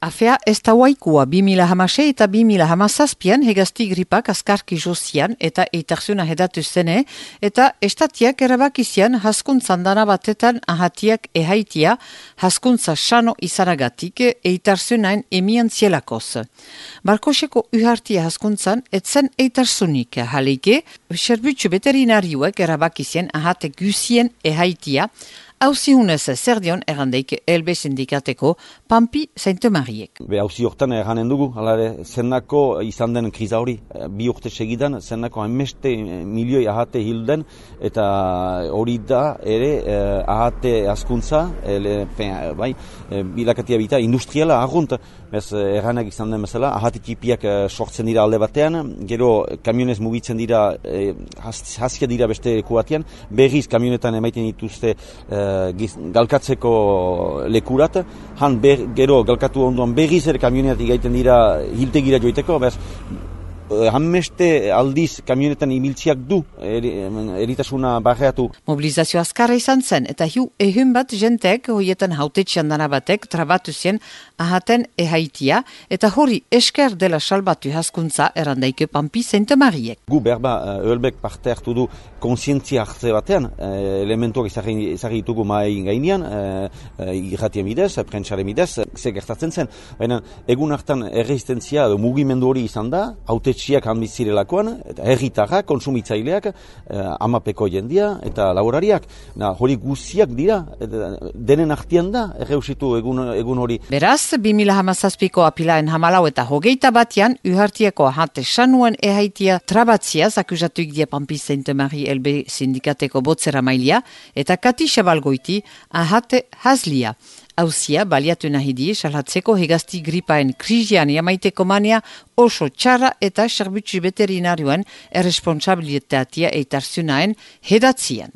Afea ez da waikua 2006 eta 2006an hegazti gripak askarki jozian eta eitarzuna hedatu zene eta estatiak erabakizian haskuntzan dana batetan ahatiak ehaitia haskuntza sano izanagatik eitarzunain emian zielakoz. Barkoseko uhartia haskuntzan etzen eitarzunik haleike, serbutsu veterinariuek erabakizien ahate gusien ehaitia Hauzi hunez zer dion errandeik elbe sindikateko Pampi Sainte Mariek. Be hauzi hortan erranen dugu, alare, zennako izan den kriza hori, eh, bi urte segidan, zennako hainbeste milioi ahate hilden, eta hori da ere eh, ahate askuntza, ele, bai, eh, bilakatia bita, industriala agunt, bez erranek izan den bezala, ahate tipiak sortzen dira alde batean, gero kamionez mugitzen dira, eh, haskia dira beste kuatian, berriz kamionetan emaiten dituzte giz, galkatzeko lekurat, han ber, gero galkatu onduan berriz ere kamionetik gaiten dira hiltegira joiteko, bez, Hammeste aldiz kamionetan ibiltziak du eritasuna barreatu. Mobilizazio azkarra izan zen, eta hiu ehun bat jentek hoietan hautetxean dana batek trabatu zen ahaten ehaitia, eta hori esker dela salbatu haskuntza erandaike pampi zente mariek. Gu berba, Ölbek parte hartu du konsientzia hartze batean, eh, elementuak izarri ditugu mai gainean, eh, irratien bidez, prentsare bidez, ze gertatzen zen. Baina, egun hartan errezistentzia, mugimendu hori izan da, haute etxiak hanbizirelakoan, eta erritarrak, konsumitzaileak, eh, amapeko jendia, eta laborariak. Na, hori guziak dira, denen artian da, erreusitu egun, egun hori. Beraz, 2000 hamazazpiko apilaen hamalau eta hogeita batian, uhartieko ahate sanuen ehaitia trabatzia, zakuzatuik dia Pampi Sainte Marie LB sindikateko botzera mailia, eta Kati Xabalgoiti ahate hazlia. Hauzia, baliatu nahi die, salatzeko hegazti gripaen krizian jamaiteko mania oso txarra eta serbutsu veterinarioen erresponsabilitatea eitarzunaen hedatzian.